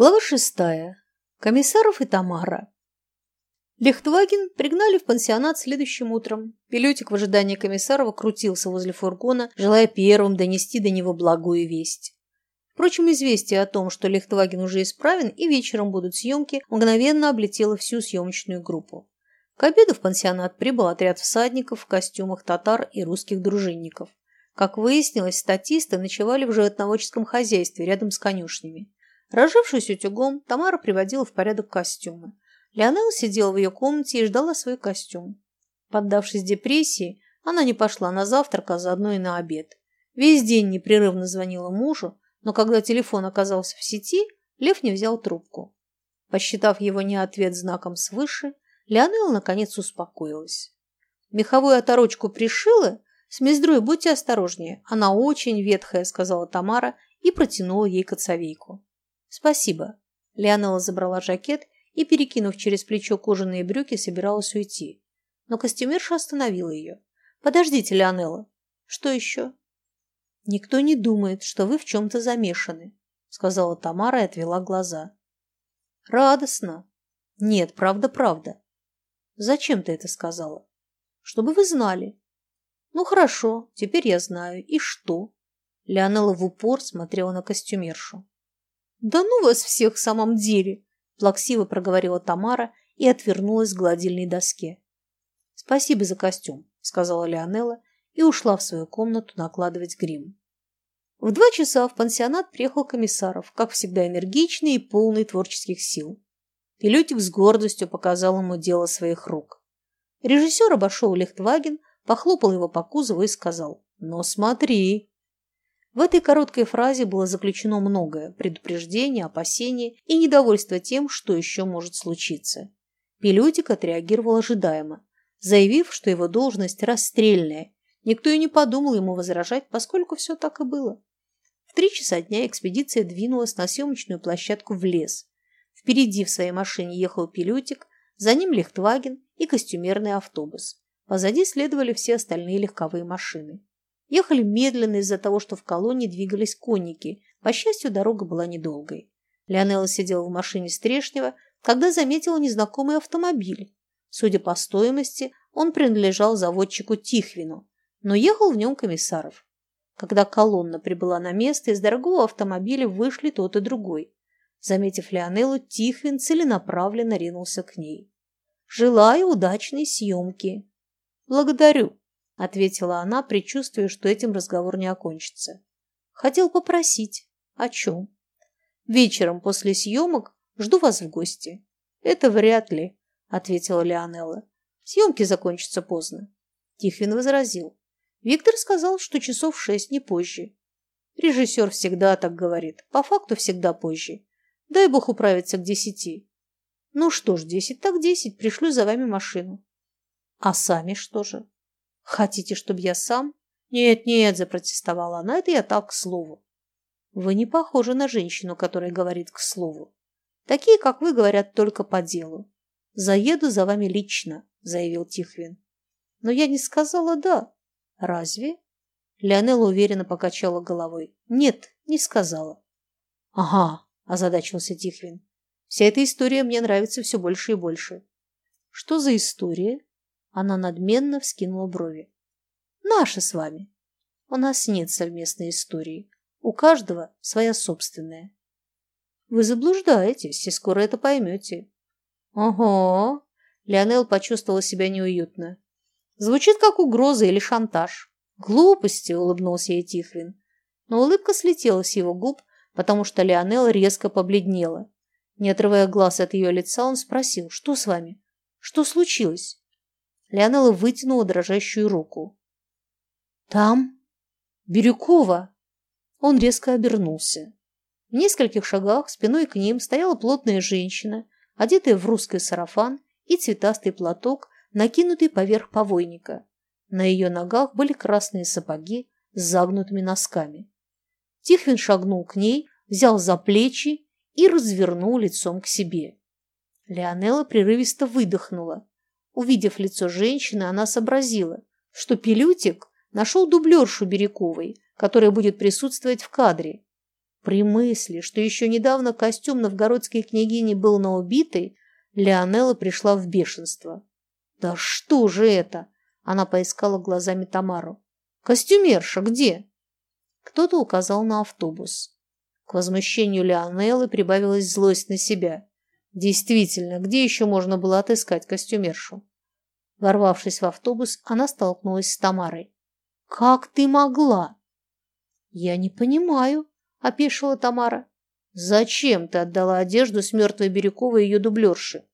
Глава шестая. Комиссаров и Тамара. Лихтваген пригнали в пансионат следующим утром. Пилютик в ожидании Комиссарова крутился возле фургона, желая первым донести до него благую весть. Впрочем, известие о том, что Лихтваген уже исправен и вечером будут съемки, мгновенно облетело всю съемочную группу. К обеду в пансионат прибыл отряд всадников в костюмах татар и русских дружинников. Как выяснилось, статисты ночевали в животноводческом хозяйстве рядом с конюшнями. Разжившись утюгом, Тамара приводила в порядок костюмы. Леонел сидела в ее комнате и ждала свой костюм. Поддавшись депрессии, она не пошла на завтрак, а заодно и на обед. Весь день непрерывно звонила мужу, но когда телефон оказался в сети, Лев не взял трубку. Посчитав его не ответ знаком свыше, Леонел наконец успокоилась. Меховую оторочку пришила? С мездрой будьте осторожнее, она очень ветхая, сказала Тамара и протянула ей коцовейку. «Спасибо». Леонела забрала жакет и, перекинув через плечо кожаные брюки, собиралась уйти. Но костюмерша остановила ее. «Подождите, Леонела». «Что еще?» «Никто не думает, что вы в чем-то замешаны», — сказала Тамара и отвела глаза. «Радостно». «Нет, правда-правда». «Зачем ты это сказала?» «Чтобы вы знали». «Ну хорошо, теперь я знаю. И что?» Леонела в упор смотрела на костюмершу. «Да ну вас всех в самом деле!» – плаксиво проговорила Тамара и отвернулась к гладильной доске. «Спасибо за костюм», – сказала Леонелла и ушла в свою комнату накладывать грим. В два часа в пансионат приехал комиссаров, как всегда энергичный и полный творческих сил. Пилютик с гордостью показал ему дело своих рук. Режиссер обошел Лехтваген, похлопал его по кузову и сказал «Но смотри!» В этой короткой фразе было заключено многое – предупреждение, опасение и недовольство тем, что еще может случиться. Пилютик отреагировал ожидаемо, заявив, что его должность расстрельная. Никто и не подумал ему возражать, поскольку все так и было. В три часа дня экспедиция двинулась на съемочную площадку в лес. Впереди в своей машине ехал Пилютик, за ним Лихтваген и костюмерный автобус. Позади следовали все остальные легковые машины. Ехали медленно из-за того, что в колонне двигались конники. По счастью, дорога была недолгой. Леонела сидела в машине Стрешнева, когда заметила незнакомый автомобиль. Судя по стоимости, он принадлежал заводчику Тихвину, но ехал в нем комиссаров. Когда колонна прибыла на место, из дорогого автомобиля вышли тот и другой. Заметив Леонеллу, Тихвин целенаправленно ринулся к ней. «Желаю удачной съемки!» «Благодарю!» Ответила она, предчувствуя, что этим разговор не окончится. Хотел попросить. О чем? Вечером после съемок жду вас в гости. Это вряд ли, ответила Леонелла. Съемки закончатся поздно. Тихвин возразил. Виктор сказал, что часов шесть, не позже. Режиссер всегда так говорит. По факту всегда позже. Дай бог управиться к десяти. Ну что ж, десять так десять. Пришлю за вами машину. А сами что же? Хотите, чтобы я сам? Нет, нет, запротестовала она, это я так к слову. Вы не похожи на женщину, которая говорит к слову. Такие, как вы, говорят только по делу. Заеду за вами лично, заявил Тихвин. Но я не сказала «да». Разве? Леонела уверенно покачала головой. Нет, не сказала. Ага, озадачился Тихвин. Вся эта история мне нравится все больше и больше. Что за история? Она надменно вскинула брови. Наша с вами. У нас нет совместной истории. У каждого своя собственная. Вы заблуждаетесь, и скоро это поймете. Ого! Леонел почувствовала себя неуютно. Звучит как угроза или шантаж. Глупости, улыбнулся ей Тихвин. Но улыбка слетела с его губ, потому что Леонел резко побледнела. Не отрывая глаз от ее лица, он спросил, что с вами? Что случилось? Леонела вытянула дрожащую руку. «Там? Бирюкова!» Он резко обернулся. В нескольких шагах спиной к ним стояла плотная женщина, одетая в русский сарафан и цветастый платок, накинутый поверх повойника. На ее ногах были красные сапоги с загнутыми носками. Тихвин шагнул к ней, взял за плечи и развернул лицом к себе. Леонела прерывисто выдохнула. Увидев лицо женщины, она сообразила, что Пилютик нашел дублершу Бирюковой, которая будет присутствовать в кадре. При мысли, что еще недавно костюм новгородской княгини был на убитой, Леонела пришла в бешенство. «Да что же это?» Она поискала глазами Тамару. «Костюмерша где?» Кто-то указал на автобус. К возмущению Леонеллы прибавилась злость на себя. Действительно, где еще можно было отыскать костюмершу? Ворвавшись в автобус, она столкнулась с Тамарой. «Как ты могла?» «Я не понимаю», – опешила Тамара. «Зачем ты отдала одежду с мертвой Бирюковой ее дублерши?»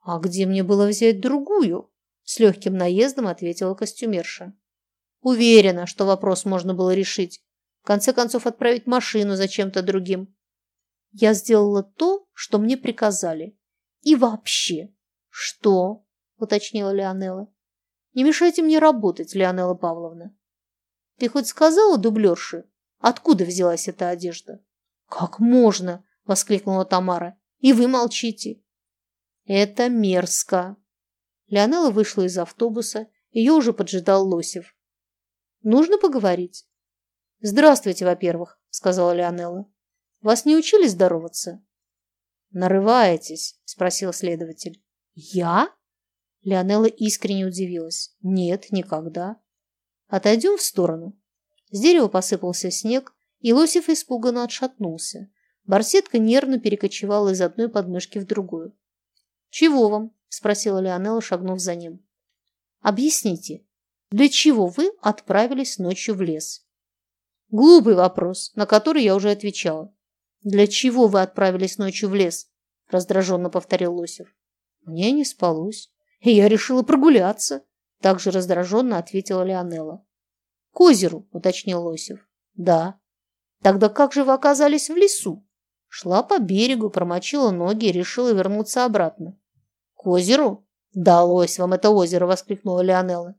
«А где мне было взять другую?» – с легким наездом ответила костюмерша. «Уверена, что вопрос можно было решить. В конце концов, отправить машину за чем-то другим. Я сделала то, что мне приказали. И вообще...» «Что?» – уточнила Леонела. «Не мешайте мне работать, Леонела Павловна». «Ты хоть сказала дублерше, откуда взялась эта одежда?» «Как можно?» – воскликнула Тамара. «И вы молчите». «Это мерзко». Леонела вышла из автобуса, ее уже поджидал Лосев. «Нужно поговорить?» «Здравствуйте, во-первых», – сказала Леонела. «Вас не учили здороваться?» «Нарываетесь?» – спросил следователь. «Я?» Леонела искренне удивилась. «Нет, никогда». «Отойдем в сторону». С дерева посыпался снег, и Лосев испуганно отшатнулся. Барсетка нервно перекочевала из одной подмышки в другую. «Чего вам?» – спросила Леонела, шагнув за ним. «Объясните, для чего вы отправились ночью в лес?» «Глупый вопрос, на который я уже отвечала». «Для чего вы отправились ночью в лес?» – раздраженно повторил Лосев. «Мне не спалось, и я решила прогуляться», – также раздраженно ответила Леонела. «К озеру», – уточнил Лосев. «Да». Тогда как же вы оказались в лесу? Шла по берегу, промочила ноги и решила вернуться обратно. К озеру? Далось вам это озеро, воскликнула Леонелла.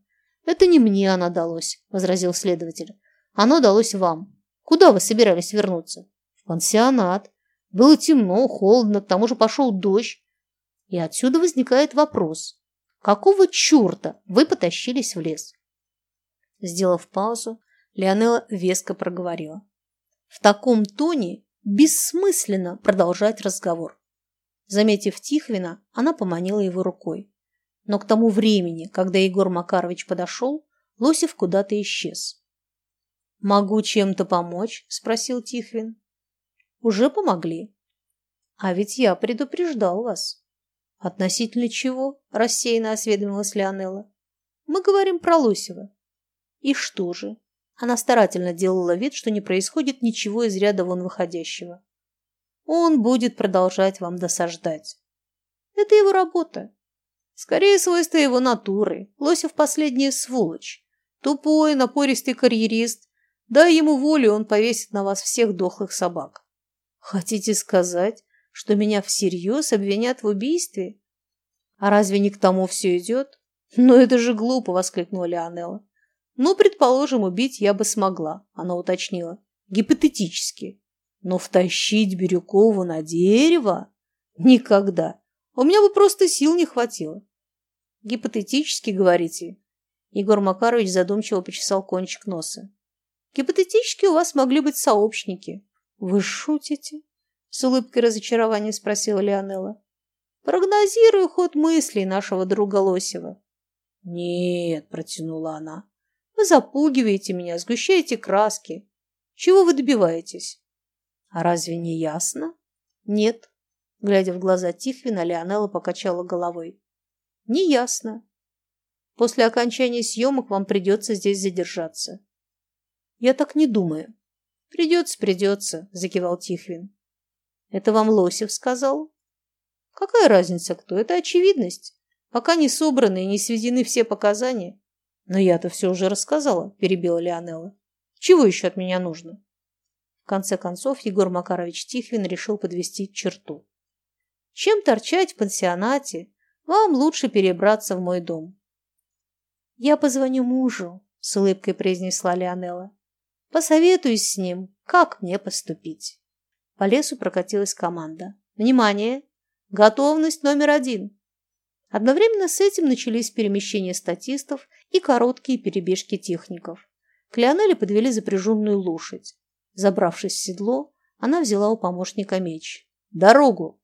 Это не мне оно далось, возразил следователь. Оно далось вам. Куда вы собирались вернуться? Пансионат. Было темно, холодно, к тому же пошел дождь. И отсюда возникает вопрос. Какого черта вы потащились в лес? Сделав паузу, Леонела веско проговорила. В таком тоне бессмысленно продолжать разговор. Заметив Тихвина, она поманила его рукой. Но к тому времени, когда Егор Макарович подошел, Лосев куда-то исчез. «Могу чем-то помочь?» – спросил Тихвин. «Уже помогли». «А ведь я предупреждал вас». «Относительно чего?» – рассеянно осведомилась Леонелла. «Мы говорим про Лосева». «И что же? Она старательно делала вид, что не происходит ничего из ряда вон выходящего. Он будет продолжать вам досаждать. Это его работа. Скорее, свойство его натуры. Лосев последняя сволочь. Тупой, напористый карьерист. Дай ему волю, он повесит на вас всех дохлых собак. Хотите сказать, что меня всерьез обвинят в убийстве? А разве не к тому все идет? Ну это же глупо, воскликнула Леонелла. Ну, предположим, убить я бы смогла, она уточнила. Гипотетически. Но втащить Бирюкову на дерево? Никогда. У меня бы просто сил не хватило. Гипотетически, говорите? Егор Макарович задумчиво почесал кончик носа. Гипотетически у вас могли быть сообщники. Вы шутите? С улыбкой разочарования спросила Леонелла. Прогнозирую ход мыслей нашего друга Лосева. Нет, протянула она. Вы запугиваете меня, сгущаете краски. Чего вы добиваетесь? А разве не ясно? Нет. Глядя в глаза Тихвина, Леонелла покачала головой. Не ясно. После окончания съемок вам придется здесь задержаться. Я так не думаю. Придется, придется, закивал Тихвин. Это вам Лосев сказал? Какая разница кто? Это очевидность. Пока не собраны и не сведены все показания, «Но я-то все уже рассказала», – перебила Леонелла. «Чего еще от меня нужно?» В конце концов Егор Макарович Тихвин решил подвести черту. «Чем торчать в пансионате? Вам лучше перебраться в мой дом». «Я позвоню мужу», – с улыбкой произнесла Леонелла. «Посоветуюсь с ним, как мне поступить». По лесу прокатилась команда. «Внимание! Готовность номер один!» Одновременно с этим начались перемещения статистов и короткие перебежки техников. К Леонеле подвели запряженную лошадь. Забравшись в седло, Она взяла у помощника меч. «Дорогу!»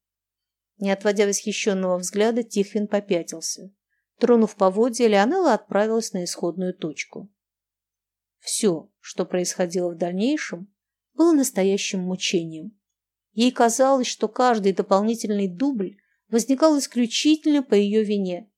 Не отводя восхищенного взгляда, Тихвин попятился. Тронув поводья, Леонелла отправилась на исходную точку. Все, что происходило в дальнейшем, было настоящим мучением. Ей казалось, что каждый дополнительный дубль возникал исключительно по ее вине.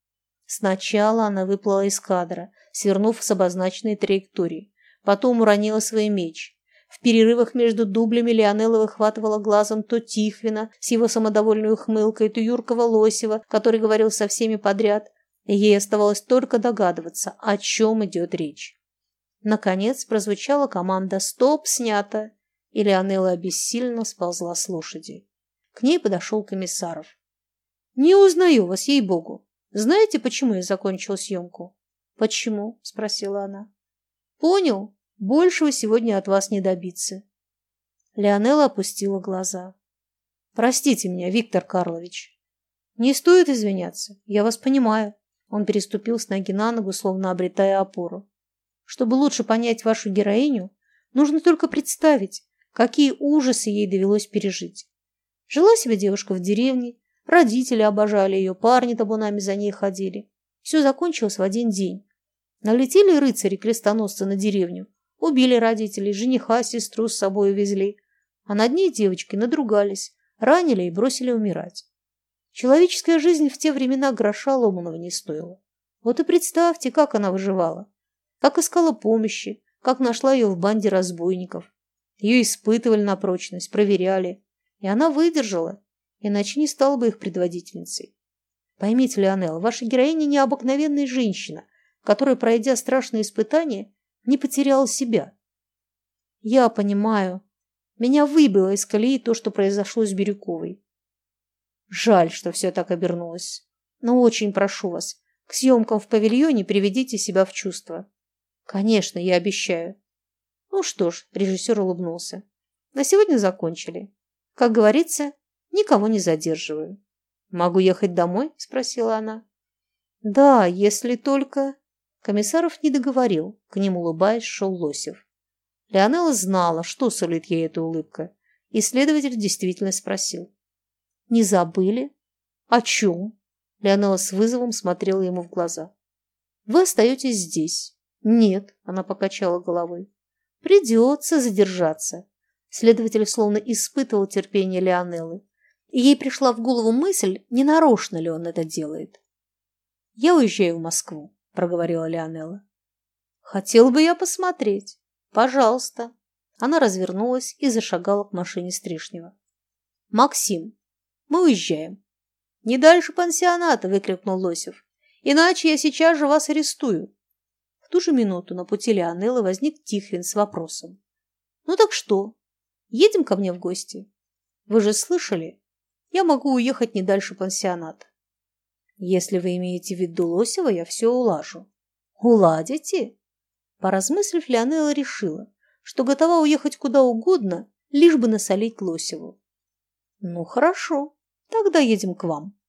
Сначала она выплыла из кадра, свернув с обозначенной траектории. Потом уронила свой меч. В перерывах между дублями Леонелла выхватывала глазом то Тихвина с его самодовольной ухмылкой, то Юркова Лосева, который говорил со всеми подряд. Ей оставалось только догадываться, о чем идет речь. Наконец прозвучала команда «Стоп! Снято!» и Леонелла обессильно сползла с лошади. К ней подошел комиссаров. «Не узнаю вас, ей-богу. Знаете, почему я закончила съемку?» «Почему?» – спросила она. «Понял. Большего сегодня от вас не добиться». Леонелла опустила глаза. «Простите меня, Виктор Карлович». «Не стоит извиняться. Я вас понимаю». Он переступил с ноги на ногу, словно обретая опору. Чтобы лучше понять вашу героиню, нужно только представить, какие ужасы ей довелось пережить. Жила себе девушка в деревне, родители обожали ее, парни табунами за ней ходили. Все закончилось в один день. Налетели рыцари-крестоносцы на деревню, убили родителей, жениха, сестру с собой увезли, а над ней девочки надругались, ранили и бросили умирать. Человеческая жизнь в те времена гроша ломаного не стоила. Вот и представьте, как она выживала как искала помощи, как нашла ее в банде разбойников. Ее испытывали на прочность, проверяли. И она выдержала, иначе не стала бы их предводительницей. Поймите, Леонел, ваша героиня необыкновенная женщина, которая, пройдя страшные испытания, не потеряла себя. Я понимаю. Меня выбило из колеи то, что произошло с Бирюковой. Жаль, что все так обернулось. Но очень прошу вас, к съемкам в павильоне приведите себя в чувство. Конечно, я обещаю. Ну что ж, режиссер улыбнулся. На сегодня закончили. Как говорится, никого не задерживаю. Могу ехать домой? Спросила она. Да, если только... Комиссаров не договорил. К ним, улыбаясь, шел Лосев. Леонела знала, что сулит ей эта улыбка. И следователь действительно спросил. «Не забыли? О чем?» Леонела с вызовом смотрела ему в глаза. «Вы остаетесь здесь. «Нет», – она покачала головой. «Придется задержаться». Следователь словно испытывал терпение Леонеллы. И ей пришла в голову мысль, не нарочно ли он это делает. «Я уезжаю в Москву», – проговорила Леонелла. «Хотел бы я посмотреть. Пожалуйста». Она развернулась и зашагала к машине Стришнева. «Максим, мы уезжаем». «Не дальше пансионата!» – выкрикнул Лосев. «Иначе я сейчас же вас арестую». Ту же минуту на пути Леонеллы возник Тихвин с вопросом. «Ну так что? Едем ко мне в гости? Вы же слышали? Я могу уехать не дальше пансионата». «Если вы имеете в виду Лосева, я все улажу». «Уладите?» Поразмыслив, Леонелла решила, что готова уехать куда угодно, лишь бы насолить Лосеву. «Ну, хорошо, тогда едем к вам».